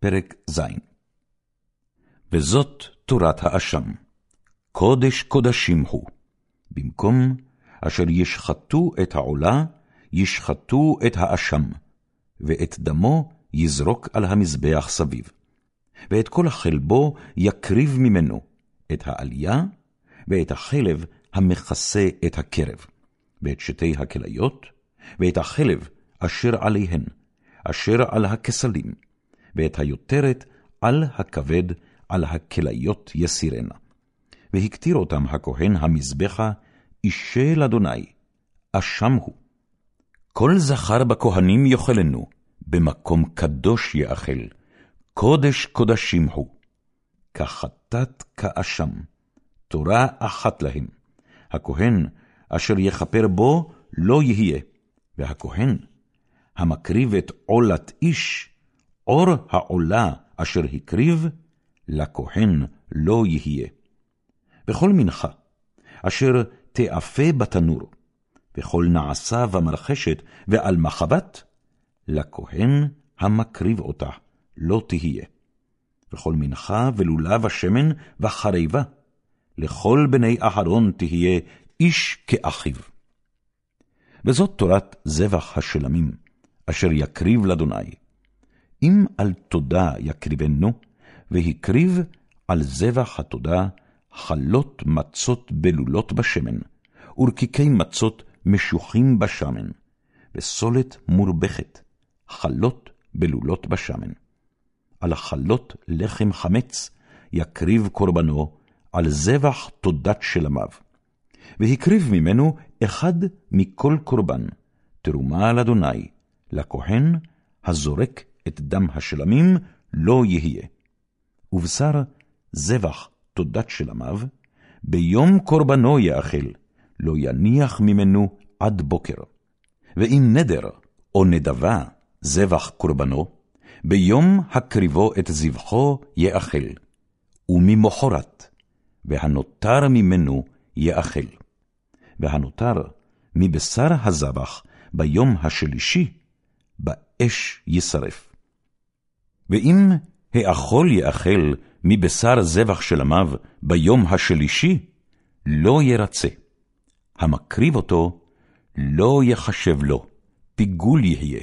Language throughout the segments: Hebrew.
פרק ז. וזאת תורת האשם, קודש קודשים הוא, במקום אשר ישחטו את העולה, ישחטו את האשם, ואת דמו יזרוק על המזבח סביב. ואת כל החלבו יקריב ממנו, את העלייה, ואת החלב המכסה את הקרב, ואת שתי הכליות, ואת החלב אשר עליהן, אשר על הכסלים, ואת היותרת על הכבד, על הכליות יסירנה. והקטיר אותם הכהן המזבחה, אישה לאדוני, אשם הוא. כל זכר בכהנים יאכלנו, במקום קדוש יאכל, קודש קודשים הוא. כחטאת כאשם, תורה אחת להם. הכהן אשר יכפר בו לא יהיה, והכהן המקריב את עולת איש, אור העולה אשר הקריב, לכהן לא יהיה. וכל מנחה, אשר תאפה בתנור, וכל נעשה במרחשת ועל מחבת, לכהן המקריב אותה לא תהיה. וכל מנחה ולולב השמן וחריבה, לכל בני אהרון תהיה איש כאחיו. וזאת תורת זבח השלמים, אשר יקריב לאדוני. אם על תודה יקריבנו, והקריב על זבח התודה חלות מצות בלולות בשמן, ורקיקי מצות משוחים בשמן, וסולת מורבכת, חלות בלולות בשמן. על החלות לחם חמץ יקריב קורבנו, על זבח תודת שלמיו. והקריב ממנו אחד מכל קורבן, תרומה על אדוני, לכהן הזורק את דם השלמים לא יהיה. ובשר זבח תודת שלמיו, ביום קורבנו יאכל, לא יניח ממנו עד בוקר. ואם נדר או נדבה זבח קורבנו, ביום הקריבו את זבחו יאכל, וממחרת, והנותר ממנו יאכל. והנותר מבשר הזבח ביום השלישי, באש יישרף. ואם האכול יאכל מבשר זבח שלמיו ביום השלישי, לא ירצה. המקריב אותו, לא יחשב לו, פיגול יהיה,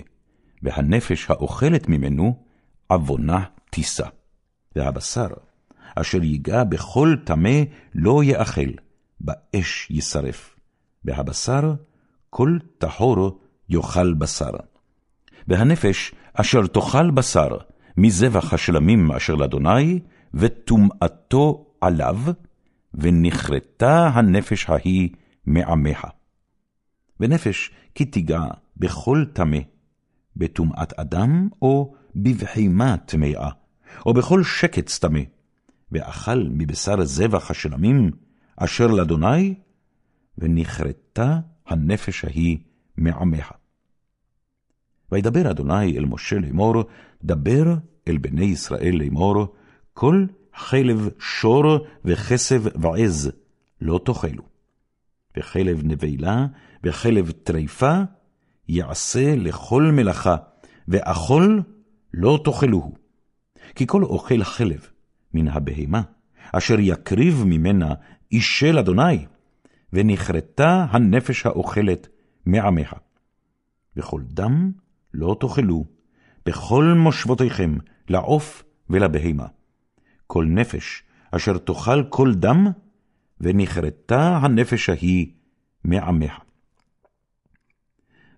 והנפש האוכלת ממנו, עוונה תישא. והבשר, אשר ייגע בכל טמא, לא יאכל, באש יישרף. והבשר, כל טהור יאכל בשר. והנפש אשר תאכל בשר מזבח השלמים אשר לאדוני, וטומאתו עליו, ונכרתה הנפש ההיא מעמך. ונפש כי תיגע בכל טמא, בטומאת אדם או בבהמה טמאה, או בכל שקץ טמא, ואכל מבשר זבח השלמים אשר לאדוני, ונכרתה הנפש ההיא מעמך. וידבר אדוני אל משה לאמור, דבר אל בני ישראל לאמור, כל חלב שור וכסב ועז לא תאכלו. וחלב נבלה וחלב טריפה יעשה לכל מלאכה, ואכול לא תאכלוהו. כי כל אוכל חלב מן הבהמה, אשר יקריב ממנה אישל אדוני, ונכרתה הנפש האוכלת מעמך. וכל דם לא תאכלו, בכל מושבותיכם, לעוף ולבהמה. כל נפש אשר תאכל כל דם, ונכרתה הנפש ההיא מעמך.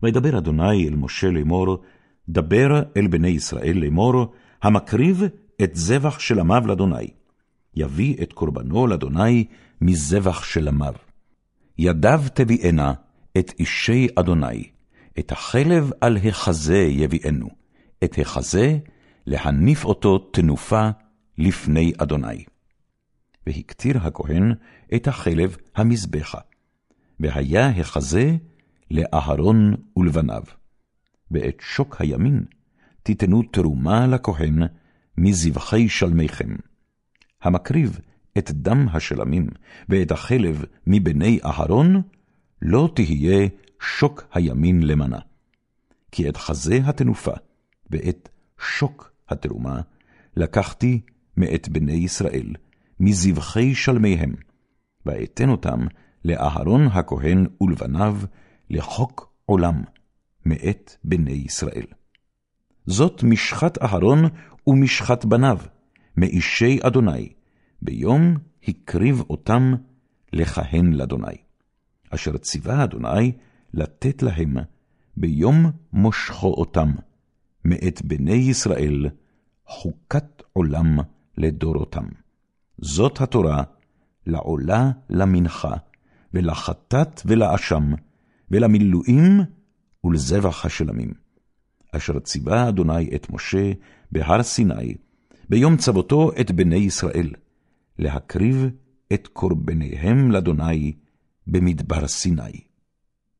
וידבר אדוני אל משה לאמור, דבר אל בני ישראל לאמור, המקריב את זבח שלמיו לאדוני. יביא את קורבנו לאדוני מזבח שלמיו. ידיו תביאנה את אישי אדוני, את החלב על החזה יביאנו, את החזה להניף אותו תנופה לפני אדוני. והקטיר הכהן את החלב המזבחה, והיה החזה לאהרון ולבניו. ואת שוק הימין תיתנו תרומה לכהן מזבחי שלמיכם. המקריב את דם השלמים ואת החלב מבני אהרון, לא תהיה שוק הימין למנה. כי את חזה התנופה ואת שוק התרומה לקחתי מאת בני ישראל, מזבחי שלמיהם, ואתן אותם לאהרון הכהן ולבניו, לחוק עולם, מאת בני ישראל. זאת משחת אהרון ומשחת בניו, מאישי אדוני, ביום הקריב אותם לכהן לאדוני. אשר ציווה אדוני לתת להם ביום מושכו אותם, מאת בני ישראל, חוקת עולם לדורותם. זאת התורה, לעולה למנחה, ולחטאת ולאשם, ולמילואים ולזבח השלמים. אשר ציווה אדוני את משה בהר סיני, ביום צוותו את בני ישראל, להקריב את קורבניהם לאדוני במדבר סיני.